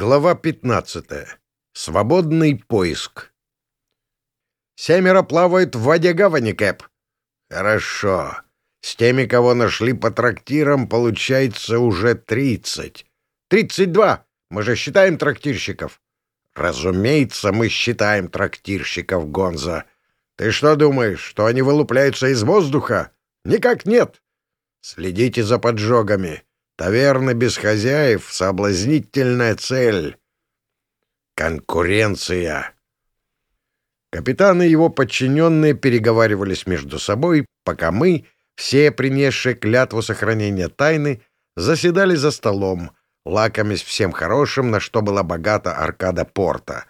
Глава 15. Свободный поиск. «Семеро плавают в воде гавани, Кэп». «Хорошо. С теми, кого нашли по трактирам, получается уже тридцать». «Тридцать два. Мы же считаем трактирщиков». «Разумеется, мы считаем трактирщиков, Гонза. Ты что думаешь, что они вылупляются из воздуха? Никак нет. Следите за поджогами». Таверна без хозяев — соблазнительная цель. Конкуренция. Капитан и его подчиненные переговаривались между собой, пока мы, все принесшие клятву сохранения тайны, заседали за столом, лакомясь всем хорошим, на что была богата аркада порта.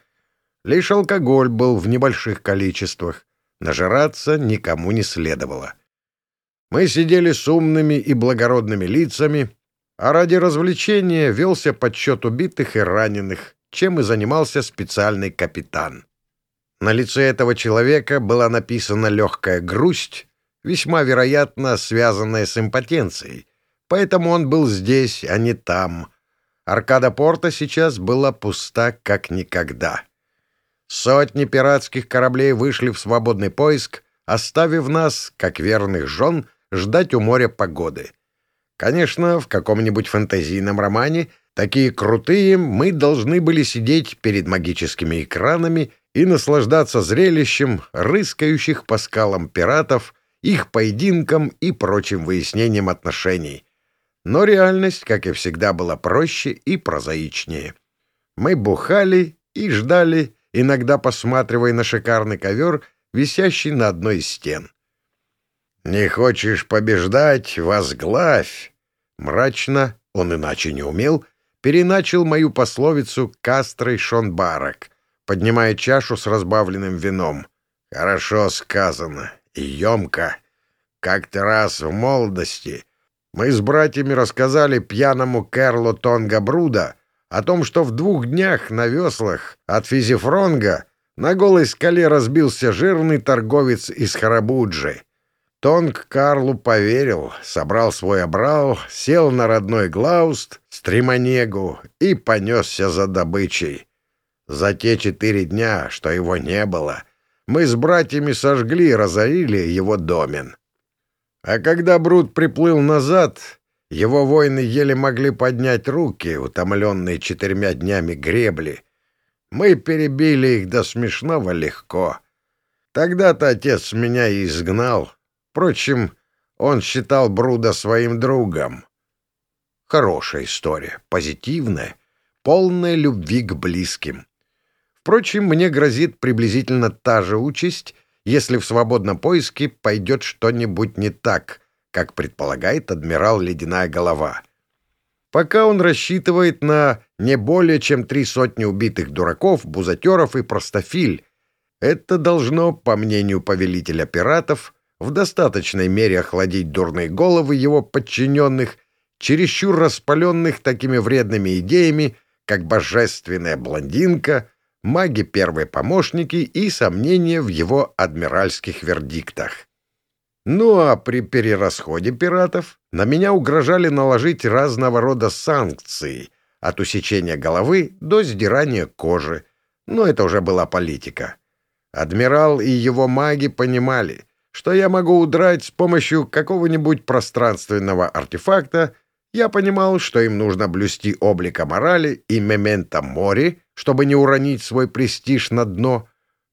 Лишь алкоголь был в небольших количествах. Нажираться никому не следовало. Мы сидели с умными и благородными лицами, а ради развлечения велся подсчет убитых и раненых, чем и занимался специальный капитан. На лице этого человека была написана легкая грусть, весьма вероятно связанная с импотенцией, поэтому он был здесь, а не там. Аркада порта сейчас была пуста как никогда. Сотни пиратских кораблей вышли в свободный поиск, оставив нас, как верных жен, ждать у моря погоды — Конечно, в каком-нибудь фэнтезийном романе такие крутые мы должны были сидеть перед магическими экранами и наслаждаться зрелищем рыскающих по скалам пиратов, их поединкам и прочим выяснением отношений. Но реальность, как и всегда, была проще и прозаичнее. Мы бухали и ждали, иногда посматривая на шикарный ковер, висящий на одной из стен. «Не хочешь побеждать? Возглавь!» Мрачно, он иначе не умел, переначал мою пословицу Кастрой Шонбарок, поднимая чашу с разбавленным вином. «Хорошо сказано и емко. Как-то раз в молодости мы с братьями рассказали пьяному Керлу Тонга Бруда о том, что в двух днях на веслах от Физифронга на голой скале разбился жирный торговец из Харабуджи — Тонг Карлу поверил, собрал свой обрал, сел на родной Глауст, стремонегу и понесся за добычей. За те четыре дня, что его не было, мы с братьями сожгли и разорили его домен. А когда Брут приплыл назад, его воины еле могли поднять руки, утомленные четырьмя днями гребли. Мы перебили их до смешного легко. Тогда-то отец меня и изгнал — Впрочем, он считал Бруда своим другом. Хорошая история, позитивная, полная любви к близким. Впрочем, мне грозит приблизительно та же участь, если в свободном поиске пойдет что-нибудь не так, как предполагает адмирал Ледяная Голова. Пока он рассчитывает на не более чем три сотни убитых дураков, бузатеров и простофиль, это должно, по мнению повелителя пиратов, в достаточной мере охладить дурные головы его подчиненных, чересчур распаленных такими вредными идеями, как божественная блондинка, маги первые помощники и сомнения в его адмиральских вердиктах. Ну а при перерасходе пиратов на меня угрожали наложить разного рода санкции, от усечения головы до сдирания кожи, но это уже была политика. Адмирал и его маги понимали, что я могу удрать с помощью какого-нибудь пространственного артефакта, я понимал, что им нужно блюсти облика морали и мемента мори, чтобы не уронить свой престиж на дно.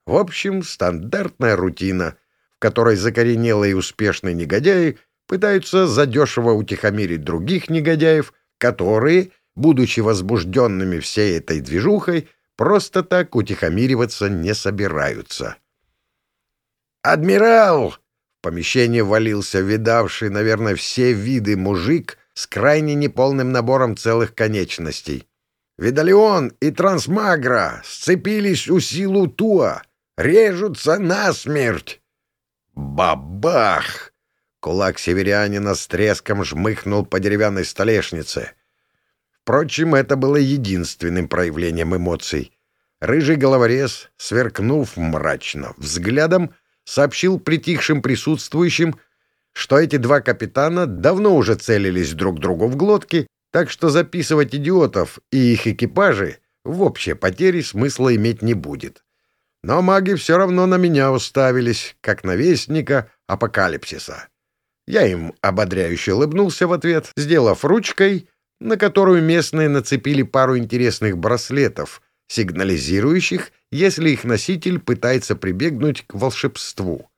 В общем, стандартная рутина, в которой закоренелые и успешные негодяи пытаются задешево утихомирить других негодяев, которые, будучи возбужденными всей этой движухой, просто так утихомириваться не собираются. «Адмирал!» В помещение валился видавший, наверное, все виды мужик с крайне неполным набором целых конечностей. «Видалион и Трансмагра сцепились у силу Туа, режутся насмерть!» «Бабах!» Кулак северянина с треском жмыхнул по деревянной столешнице. Впрочем, это было единственным проявлением эмоций. Рыжий головорез, сверкнув мрачно взглядом, сообщил притихшим присутствующим, что эти два капитана давно уже целились друг другу в глотки, так что записывать идиотов и их экипажи в общей потере смысла иметь не будет. Но маги все равно на меня уставились, как на вестника апокалипсиса. Я им ободряюще улыбнулся в ответ, сделав ручкой, на которую местные нацепили пару интересных браслетов, сигнализирующих, если их носитель пытается прибегнуть к волшебству.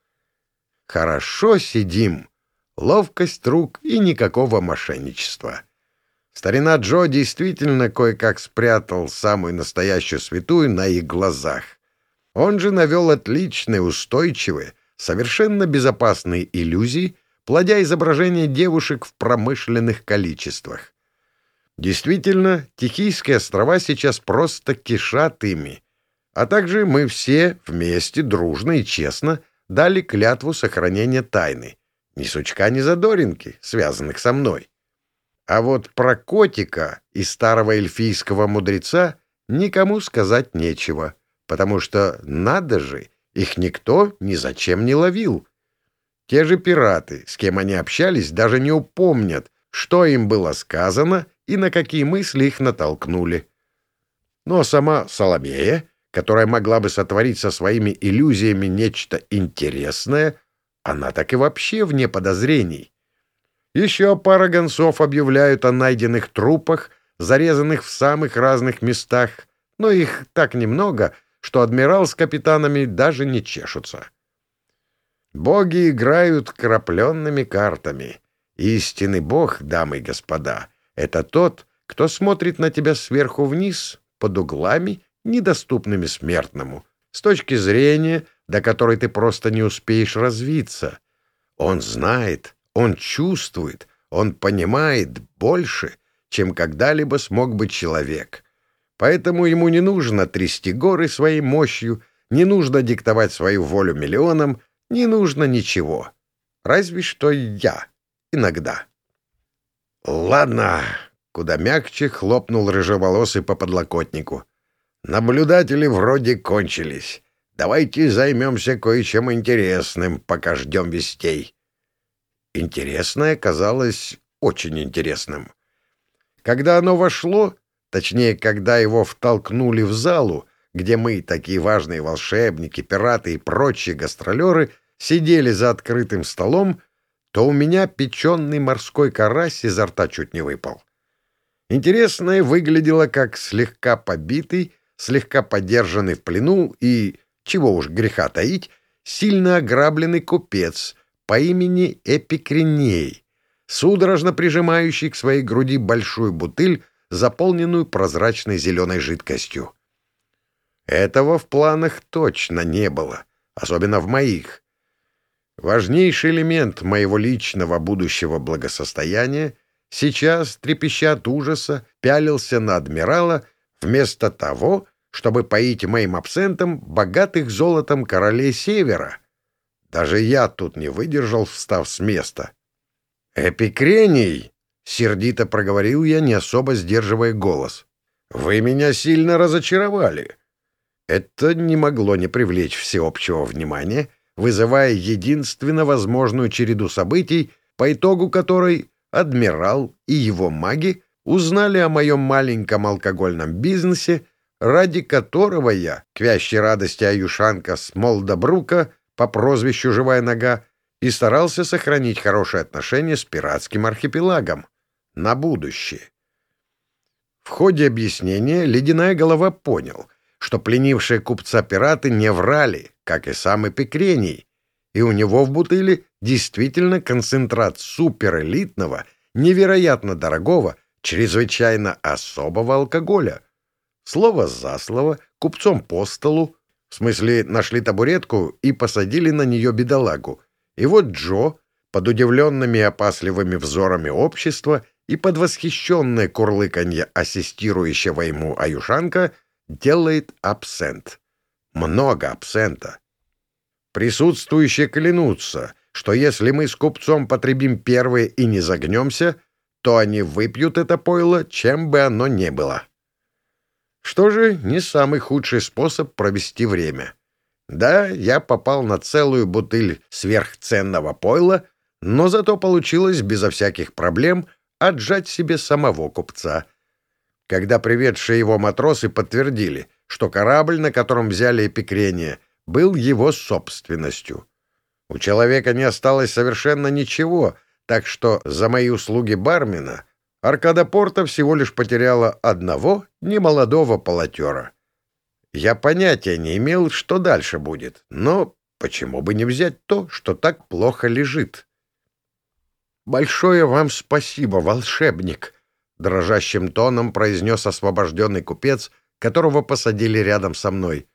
Хорошо сидим. Ловкость рук и никакого мошенничества. Старина Джо действительно кое-как спрятал самую настоящую святую на их глазах. Он же навел отличные, устойчивые, совершенно безопасные иллюзии, плодя изображения девушек в промышленных количествах. Действительно, Тихийские острова сейчас просто кишат ими. А также мы все вместе, дружно и честно дали клятву сохранения тайны. Ни сучка, ни задоринки, связанных со мной. А вот про котика и старого эльфийского мудреца никому сказать нечего, потому что, надо же, их никто ни зачем не ловил. Те же пираты, с кем они общались, даже не упомнят, что им было сказано и на какие мысли их натолкнули. Но сама Соломея, которая могла бы сотворить со своими иллюзиями нечто интересное, она так и вообще вне подозрений. Еще пара гонцов объявляют о найденных трупах, зарезанных в самых разных местах, но их так немного, что адмирал с капитанами даже не чешутся. Боги играют крапленными картами. Истинный бог, дамы и господа, это тот, кто смотрит на тебя сверху вниз, под углами, недоступными смертному, с точки зрения, до которой ты просто не успеешь развиться. Он знает, он чувствует, он понимает больше, чем когда-либо смог бы человек. Поэтому ему не нужно трясти горы своей мощью, не нужно диктовать свою волю миллионам, не нужно ничего. Разве что я. Иногда. «Ладно», — куда мягче хлопнул рыжеволосый по подлокотнику. «Наблюдатели вроде кончились. Давайте займемся кое-чем интересным, пока ждем вестей». Интересное казалось очень интересным. Когда оно вошло, точнее, когда его втолкнули в залу, где мы, такие важные волшебники, пираты и прочие гастролеры, сидели за открытым столом, то у меня печеный морской карась изо рта чуть не выпал. Интересное выглядело как слегка побитый, слегка подержанный в плену и, чего уж греха таить, сильно ограбленный купец по имени Эпикриней, судорожно прижимающий к своей груди большую бутыль, заполненную прозрачной зеленой жидкостью. Этого в планах точно не было, особенно в моих. Важнейший элемент моего личного будущего благосостояния сейчас, трепеща от ужаса, пялился на адмирала вместо того, чтобы поить моим абсентом богатых золотом королей Севера. Даже я тут не выдержал, встав с места. «Эпикрений!» — сердито проговорил я, не особо сдерживая голос. «Вы меня сильно разочаровали». Это не могло не привлечь всеобщего внимания — вызывая единственно возможную череду событий, по итогу которой адмирал и его маги узнали о моем маленьком алкогольном бизнесе, ради которого я, к вящей радости Аюшанка с Молдобрука по прозвищу «Живая нога», и старался сохранить хорошие отношения с пиратским архипелагом на будущее. В ходе объяснения ледяная голова понял, что пленившие купца пираты не врали, как и сам Эпикрений, и у него в бутыле действительно концентрат суперэлитного, невероятно дорогого, чрезвычайно особого алкоголя. Слово за слово, купцом по столу, в смысле нашли табуретку и посадили на нее бедолагу. И вот Джо, под удивленными и опасливыми взорами общества и под восхищенное курлыканье ассистирующего ему Аюшанка, делает абсент много абсента. Присутствующие клянутся, что если мы с купцом потребим первые и не загнемся, то они выпьют это пойло, чем бы оно ни было. Что же, не самый худший способ провести время. Да, я попал на целую бутыль сверхценного пойла, но зато получилось безо всяких проблем отжать себе самого купца. Когда приведшие его матросы подтвердили, что корабль, на котором взяли эпикрение, был его собственностью. У человека не осталось совершенно ничего, так что за мои услуги бармена Аркада Порта всего лишь потеряла одного немолодого полотера. Я понятия не имел, что дальше будет, но почему бы не взять то, что так плохо лежит? «Большое вам спасибо, волшебник!» — дрожащим тоном произнес освобожденный купец, которого посадили рядом со мной.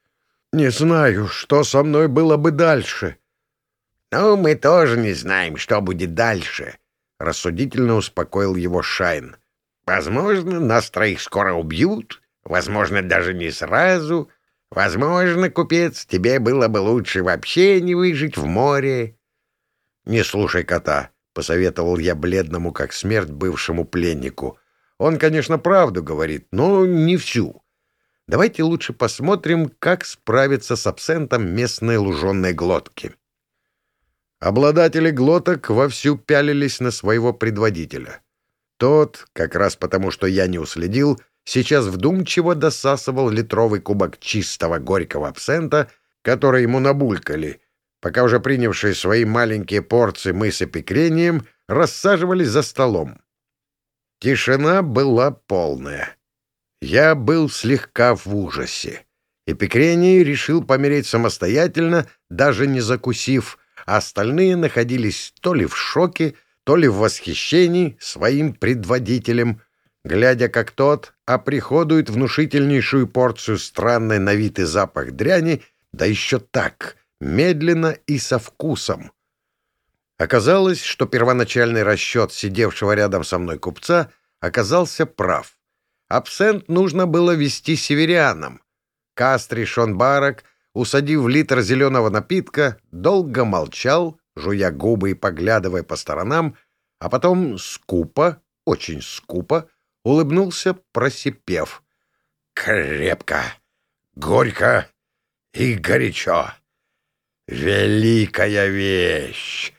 «Не знаю, что со мной было бы дальше». «Ну, мы тоже не знаем, что будет дальше», — рассудительно успокоил его Шайн. «Возможно, нас троих скоро убьют, возможно, даже не сразу. Возможно, купец, тебе было бы лучше вообще не выжить в море». «Не слушай кота», — посоветовал я бледному, как смерть, бывшему пленнику. Он, конечно, правду говорит, но не всю. Давайте лучше посмотрим, как справиться с абсентом местной луженой глотки. Обладатели глоток вовсю пялились на своего предводителя. Тот, как раз потому, что я не уследил, сейчас вдумчиво досасывал литровый кубок чистого горького абсента, который ему набулькали, пока уже принявшие свои маленькие порции мы с эпикрением рассаживались за столом. Тишина была полная. Я был слегка в ужасе. Эпикрений решил помереть самостоятельно, даже не закусив, а остальные находились то ли в шоке, то ли в восхищении своим предводителем, глядя, как тот оприходует внушительнейшую порцию странной на вид и запах дряни, да еще так, медленно и со вкусом. Оказалось, что первоначальный расчет сидевшего рядом со мной купца оказался прав. Абсент нужно было вести северянам. Кастри Шонбарок, усадив литр зеленого напитка, долго молчал, жуя губы и поглядывая по сторонам, а потом скупо, очень скупо, улыбнулся, просипев. «Крепко, горько и горячо. Великая вещь!»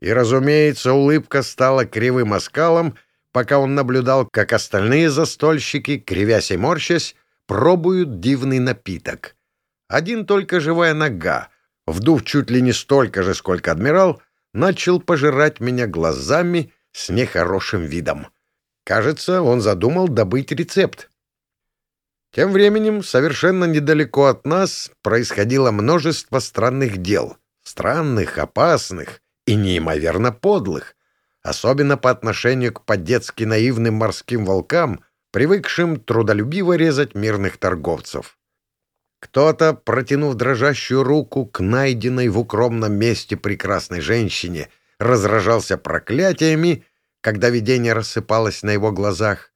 И, разумеется, улыбка стала кривым оскалом, пока он наблюдал, как остальные застольщики, кривясь и морщась, пробуют дивный напиток. Один только живая нога, вдув чуть ли не столько же, сколько адмирал, начал пожирать меня глазами с нехорошим видом. Кажется, он задумал добыть рецепт. Тем временем совершенно недалеко от нас происходило множество странных дел. Странных, опасных и неимоверно подлых. Особенно по отношению к по-детски наивным морским волкам, привыкшим трудолюбиво резать мирных торговцев. Кто-то, протянув дрожащую руку к найденной в укромном месте прекрасной женщине, разражался проклятиями, когда видение рассыпалось на его глазах.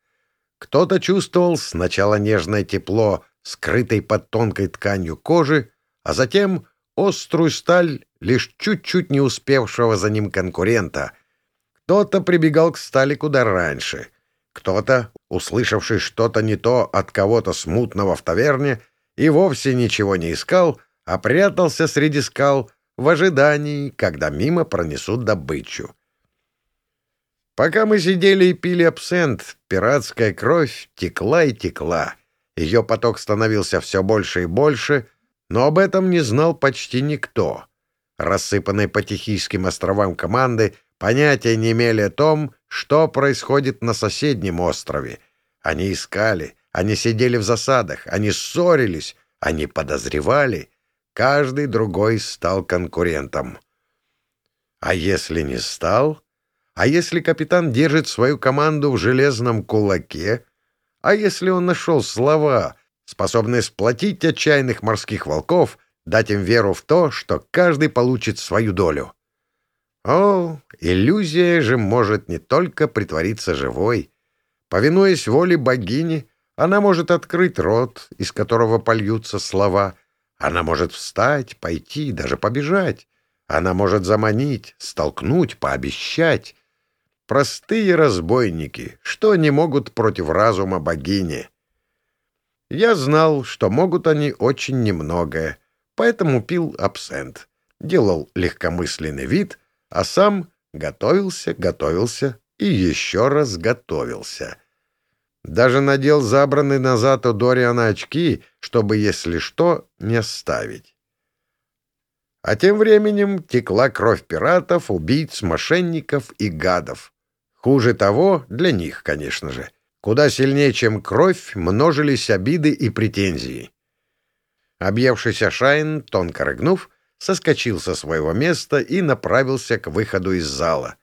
Кто-то чувствовал сначала нежное тепло, скрытой под тонкой тканью кожи, а затем острую сталь лишь чуть-чуть не успевшего за ним конкурента. Кто-то прибегал к стали куда раньше. Кто-то, услышавший что-то не то от кого-то смутного в таверне, и вовсе ничего не искал, а прятался среди скал в ожидании, когда мимо пронесут добычу. Пока мы сидели и пили абсент, пиратская кровь текла и текла. Ее поток становился все больше и больше, но об этом не знал почти никто. Рассыпанные по Тихийским островам команды понятия не имели о том, что происходит на соседнем острове. Они искали, они сидели в засадах, они ссорились, они подозревали. Каждый другой стал конкурентом. А если не стал? А если капитан держит свою команду в железном кулаке? А если он нашел слова, способные сплотить отчаянных морских волков, дать им веру в то, что каждый получит свою долю? О, иллюзия же может не только притвориться живой. Повинуясь воле богини, она может открыть рот, из которого польются слова. Она может встать, пойти, даже побежать. Она может заманить, столкнуть, пообещать. Простые разбойники, что они могут против разума богини? Я знал, что могут они очень немногое, поэтому пил абсент, делал легкомысленный вид, а сам готовился, готовился и еще раз готовился. Даже надел забранный назад у Дориана очки, чтобы, если что, не оставить. А тем временем текла кровь пиратов, убийц, мошенников и гадов. Хуже того, для них, конечно же, куда сильнее, чем кровь, множились обиды и претензии. Объевшийся Шайн, тонко рыгнув, соскочил со своего места и направился к выходу из зала.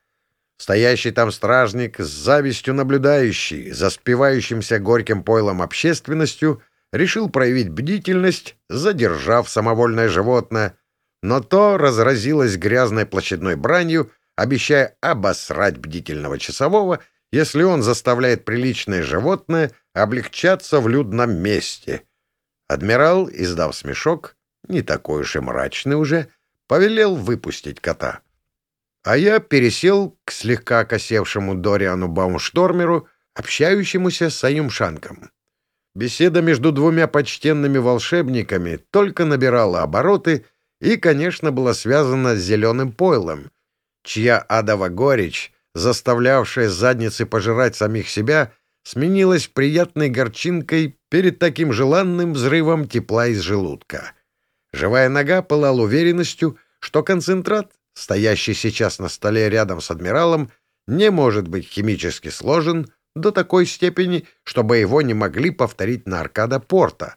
Стоящий там стражник, с завистью наблюдающий за спивающимся горьким пойлом общественностью, решил проявить бдительность, задержав самовольное животное, но то разразилось грязной площадной бранью, обещая обосрать бдительного часового, если он заставляет приличное животное облегчаться в людном месте. Адмирал, издав смешок, не такой уж и мрачный уже, повелел выпустить кота. А я пересел к слегка окосевшему Дориану Баумштормеру, общающемуся с Аюмшанком. Беседа между двумя почтенными волшебниками только набирала обороты и, конечно, была связана с зеленым пойлом, чья адова горечь, заставлявшая задницы пожирать самих себя, сменилась приятной горчинкой перед таким желанным взрывом тепла из желудка. Живая нога пылала уверенностью, что концентрат, стоящий сейчас на столе рядом с адмиралом, не может быть химически сложен до такой степени, чтобы его не могли повторить на аркада порта.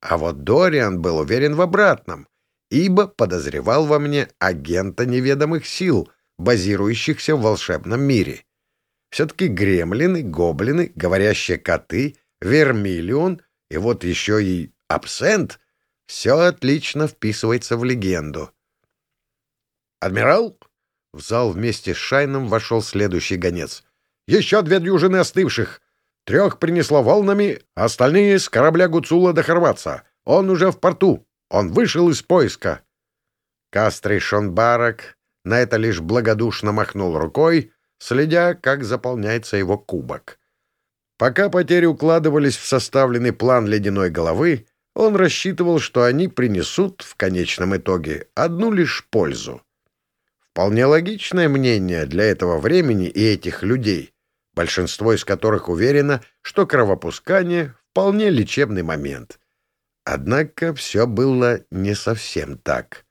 А вот Дориан был уверен в обратном, ибо подозревал во мне агента неведомых сил, базирующихся в волшебном мире. Все-таки гремлины, гоблины, говорящие коты, вермиллион и вот еще и абсент — все отлично вписывается в легенду. «Адмирал?» В зал вместе с Шайном вошел следующий гонец. «Еще две дюжины остывших. Трех принесло волнами, остальные — с корабля Гуцула до Хорватца. Он уже в порту. Он вышел из поиска». Кастрий Шонбарак на это лишь благодушно махнул рукой, следя, как заполняется его кубок. Пока потери укладывались в составленный план ледяной головы, он рассчитывал, что они принесут в конечном итоге одну лишь пользу. Вполне логичное мнение для этого времени и этих людей, большинство из которых уверено, что кровопускание — вполне лечебный момент. Однако все было не совсем так.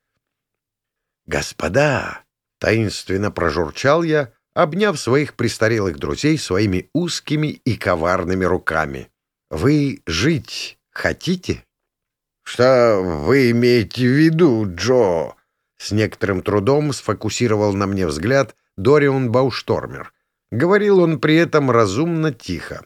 «Господа!» — таинственно прожурчал я, обняв своих престарелых друзей своими узкими и коварными руками. «Вы жить хотите?» «Что вы имеете в виду, Джо?» С некоторым трудом сфокусировал на мне взгляд Дорион Бауштормер. Говорил он при этом разумно тихо.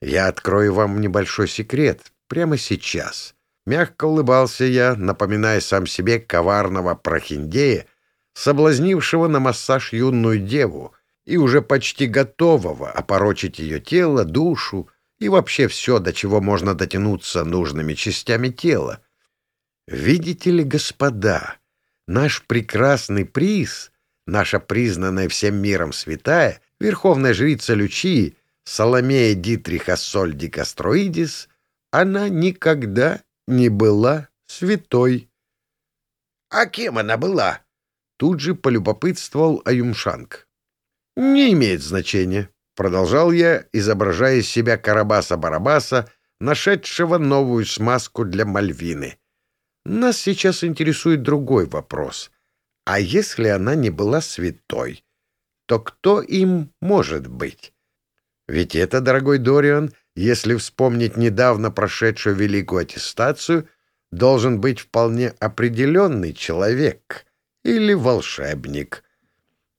«Я открою вам небольшой секрет прямо сейчас». Мягко улыбался я, напоминая сам себе коварного прохиндея, соблазнившего на массаж юную деву и уже почти готового опорочить ее тело, душу, и вообще все, до чего можно дотянуться нужными частями тела. Видите ли, господа, наш прекрасный приз, наша признанная всем миром святая, верховная жрица Лючии, Соломея Дитриха Сольди Кастроидис, она никогда не была святой. — А кем она была? Тут же полюбопытствовал Аюмшанг. — Не имеет значения, Продолжал я, изображая из себя Карабаса-Барабаса, нашедшего новую смазку для Мальвины. Нас сейчас интересует другой вопрос. А если она не была святой, то кто им может быть? Ведь это, дорогой Дориан, если вспомнить недавно прошедшую великую аттестацию, должен быть вполне определенный человек или волшебник.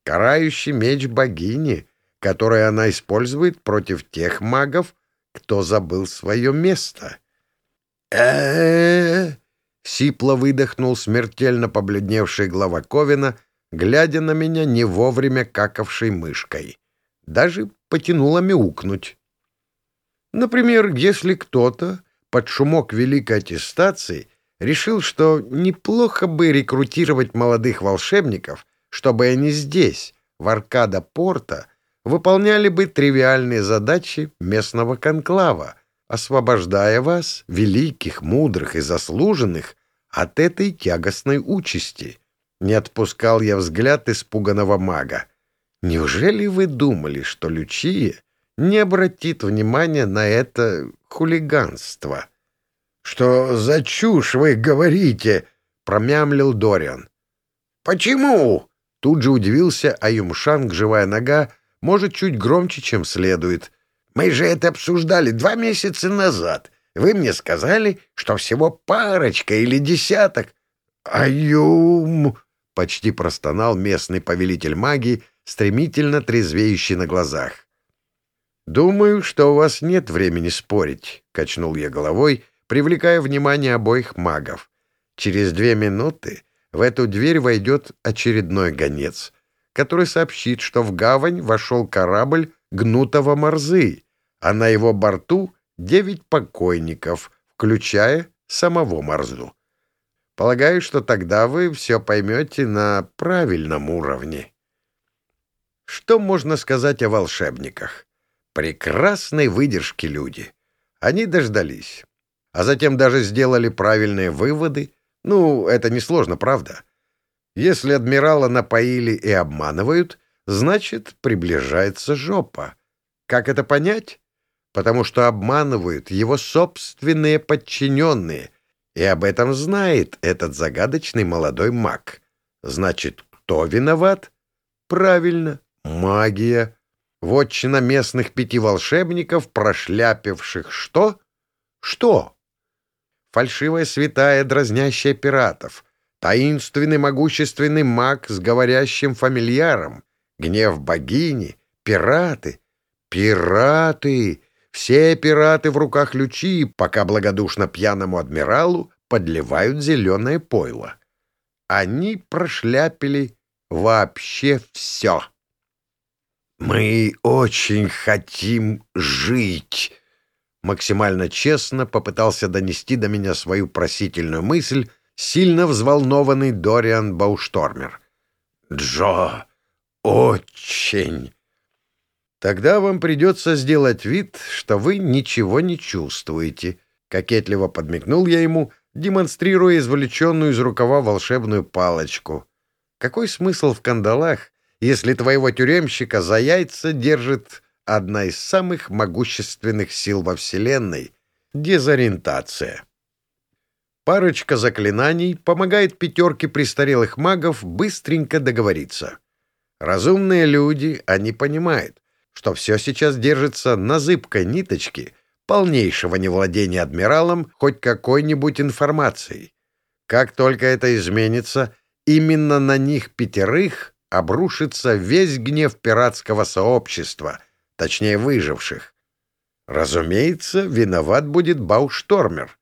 Карающий меч богини — которое она использует против тех магов, кто забыл свое место. э сипло выдохнул смертельно побледневший глава Ковина, глядя на меня не вовремя какавшей мышкой. Даже потянуло мяукнуть. Например, если кто-то под шумок великой аттестации решил, что неплохо бы рекрутировать молодых волшебников, чтобы они здесь, в Аркада-Порта, выполняли бы тривиальные задачи местного конклава, освобождая вас, великих, мудрых и заслуженных, от этой тягостной участи. Не отпускал я взгляд испуганного мага. Неужели вы думали, что Лючия не обратит внимания на это хулиганство. «Что за чушь вы говорите?» — промямлил Дориан. «Почему?» — тут же удивился Аюмшанг, живая нога, может, чуть громче, чем следует. «Мы же это обсуждали два месяца назад. Вы мне сказали, что всего парочка или десяток». «Аюм!» — почти простонал местный повелитель магии, стремительно трезвеющий на глазах. «Думаю, что у вас нет времени спорить», — качнул я головой, привлекая внимание обоих магов. «Через две минуты в эту дверь войдет очередной гонец, который сообщит, что в гавань вошел корабль гнутого Морзы, а на его борту девять покойников, включая самого Морзу. Полагаю, что тогда вы все поймете на правильном уровне». Что можно сказать о волшебниках? Прекрасной выдержки люди. Они дождались. А затем даже сделали правильные выводы. Ну, это несложно, правда? Если адмирала напоили и обманывают, значит, приближается жопа. Как это понять? Потому что обманывают его собственные подчиненные, и об этом знает этот загадочный молодой маг. Значит, кто виноват? Правильно, Магия. Вотчина местных пяти волшебников, прошляпивших что? Что? Фальшивая святая, дразнящая пиратов. Таинственный могущественный маг с говорящим фамильяром. Гнев богини. Пираты. Пираты! Все пираты в руках лючи, пока благодушно пьяному адмиралу подливают зеленое пойло. Они прошляпили вообще все. «Мы очень хотим жить!» Максимально честно попытался донести до меня свою просительную мысль сильно взволнованный Дориан Бауштормер. «Джо, очень!» «Тогда вам придется сделать вид, что вы ничего не чувствуете», — кокетливо подмигнул я ему, демонстрируя извлеченную из рукава волшебную палочку. «Какой смысл в кандалах, если твоего тюремщика за яйца держит одна из самых могущественных сил во Вселенной — дезориентация. Парочка заклинаний помогает пятерке престарелых магов быстренько договориться. Разумные люди, они понимают, что все сейчас держится на зыбкой ниточке полнейшего невладения адмиралом хоть какой-нибудь информацией. Как только это изменится, именно на них пятерых обрушится весь гнев пиратского сообщества, точнее выживших. Разумеется, виноват будет Бауштормер,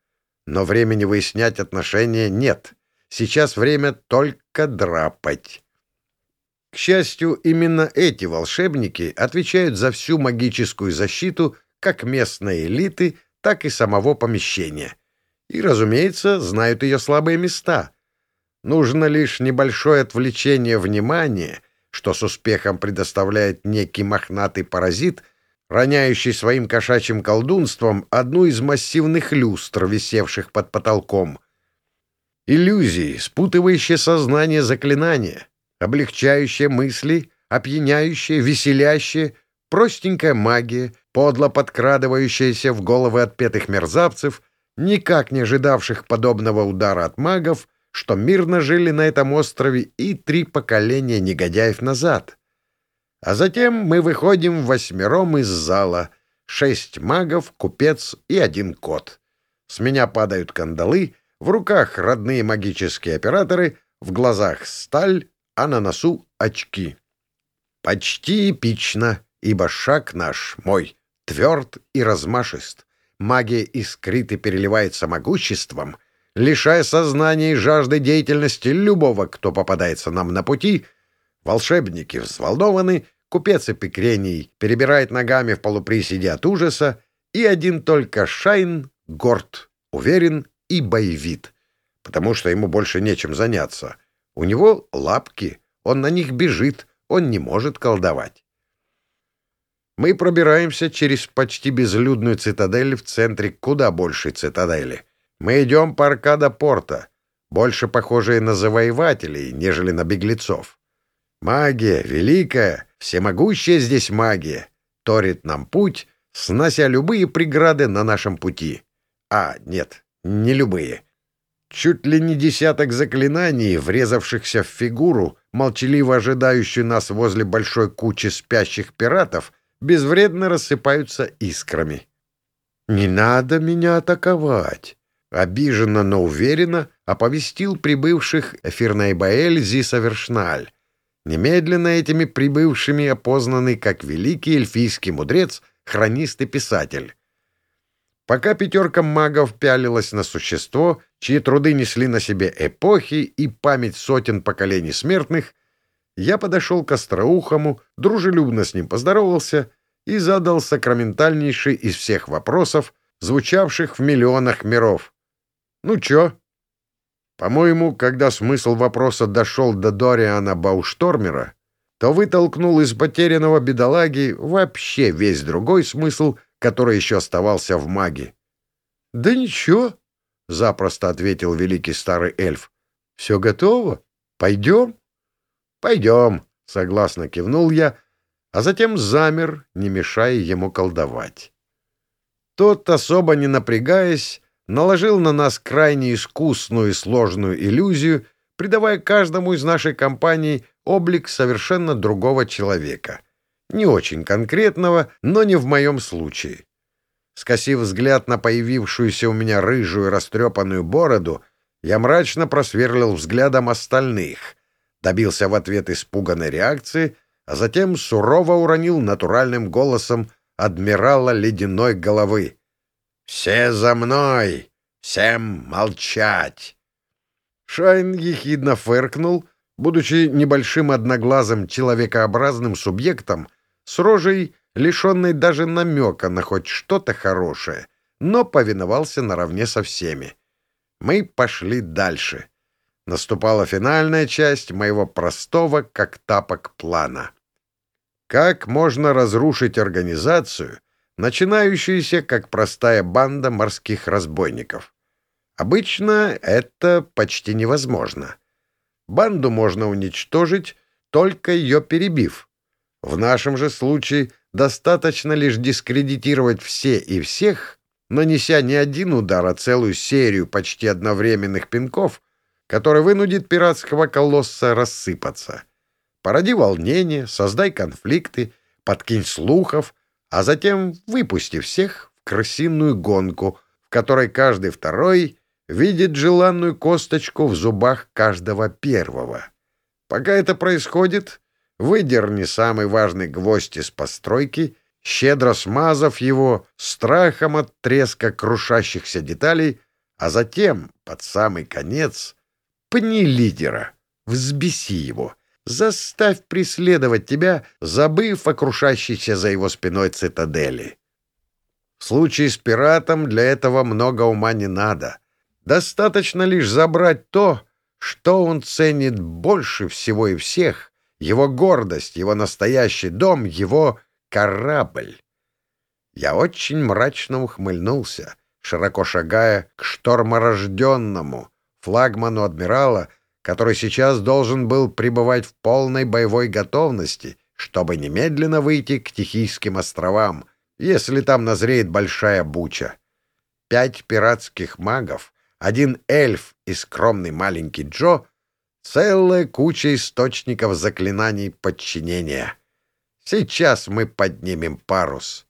но времени выяснять отношения нет. Сейчас время только драпать. К счастью, именно эти волшебники отвечают за всю магическую защиту как местной элиты, так и самого помещения. И, разумеется, знают ее слабые места — Нужно лишь небольшое отвлечение внимания, что с успехом предоставляет некий мохнатый паразит, роняющий своим кошачьим колдунством одну из массивных люстр, висевших под потолком. Иллюзии, спутывающие сознание заклинания, облегчающие мысли, опьяняющие, веселящие, простенькая магия, подло подкрадывающаяся в головы отпетых мерзавцев, никак не ожидавших подобного удара от магов — что мирно жили на этом острове и три поколения негодяев назад. А затем мы выходим восьмером из зала. Шесть магов, купец и один кот. С меня падают кандалы, в руках родные магические операторы, в глазах сталь, а на носу очки. Почти эпично, ибо шаг наш, мой, тверд и размашист. Магия искрит и переливается могуществом — лишая сознания и жажды деятельности любого, кто попадается нам на пути, волшебники взволнованы, купец Эпикрений перебирает ногами в полуприседе от ужаса, и один только Шайн горд, уверен и боевит, потому что ему больше нечем заняться. У него лапки, он на них бежит, он не может колдовать. Мы пробираемся через почти безлюдную цитадель в центре куда большей цитадели — мы идем по Аркада-Порта, больше похожие на завоевателей, нежели на беглецов. Магия, великая, всемогущая здесь магия. торит нам путь, снося любые преграды на нашем пути. А, нет, не любые. Чуть ли не десяток заклинаний, врезавшихся в фигуру, молчаливо ожидающую нас возле большой кучи спящих пиратов, безвредно рассыпаются искрами. «Не надо меня атаковать!» Обиженно, но уверенно оповестил прибывших Эфирнайбаэль Зисавершналь, немедленно этими прибывшими опознанный как великий эльфийский мудрец, хронист и писатель. Пока пятерка магов пялилась на существо, чьи труды несли на себе эпохи и память сотен поколений смертных, я подошел к Остроухому, дружелюбно с ним поздоровался и задал сакраментальнейший из всех вопросов, звучавших в миллионах миров. «Ну чё?» По-моему, когда смысл вопроса дошел до Дориана Бауштормера, то вытолкнул из потерянного бедолаги вообще весь другой смысл, который еще оставался в маге. «Да ничего», — запросто ответил великий старый эльф. «Все готово? Пойдем?» «Пойдем», — согласно кивнул я, а затем замер, не мешая ему колдовать. Тот, особо не напрягаясь, наложил на нас крайне искусную и сложную иллюзию, придавая каждому из нашей компании облик совершенно другого человека. Не очень конкретного, но не в моем случае. Скосив взгляд на появившуюся у меня рыжую растрепанную бороду, я мрачно просверлил взглядом остальных, добился в ответ испуганной реакции, а затем сурово уронил натуральным голосом адмирала ледяной головы. «Все за мной! Всем молчать!» Шайн ехидно фыркнул, будучи небольшим одноглазым человекообразным субъектом с рожей, лишенной даже намека на хоть что-то хорошее, но повиновался наравне со всеми. Мы пошли дальше. Наступала финальная часть моего простого, как тапок, плана. Как можно разрушить организацию, начинающуюся как простая банда морских разбойников. Обычно это почти невозможно. Банду можно уничтожить, только ее перебив. В нашем же случае достаточно лишь дискредитировать все и всех, нанеся не один удар, а целую серию почти одновременных пинков, который вынудит пиратского колосса рассыпаться. Породи волнение, создай конфликты, подкинь слухов — а затем выпусти всех в крысиную гонку, в которой каждый второй видит желанную косточку в зубах каждого первого. Пока это происходит, выдерни самый важный гвоздь из постройки, щедро смазав его страхом от треска крушащихся деталей, а затем, под самый конец, пни лидера, взбеси его — Заставь преследовать тебя, забыв о крушащейся за его спиной цитадели. В случае с пиратом для этого много ума не надо. Достаточно лишь забрать то, что он ценит больше всего и всех, его гордость, его настоящий дом, его корабль. Я очень мрачно ухмыльнулся, широко шагая к шторморожденному, флагману адмирала, который сейчас должен был пребывать в полной боевой готовности, чтобы немедленно выйти к Тихийским островам, если там назреет большая буча. Пять пиратских магов, один эльф и скромный маленький Джо — целая куча источников заклинаний подчинения. Сейчас мы поднимем парус.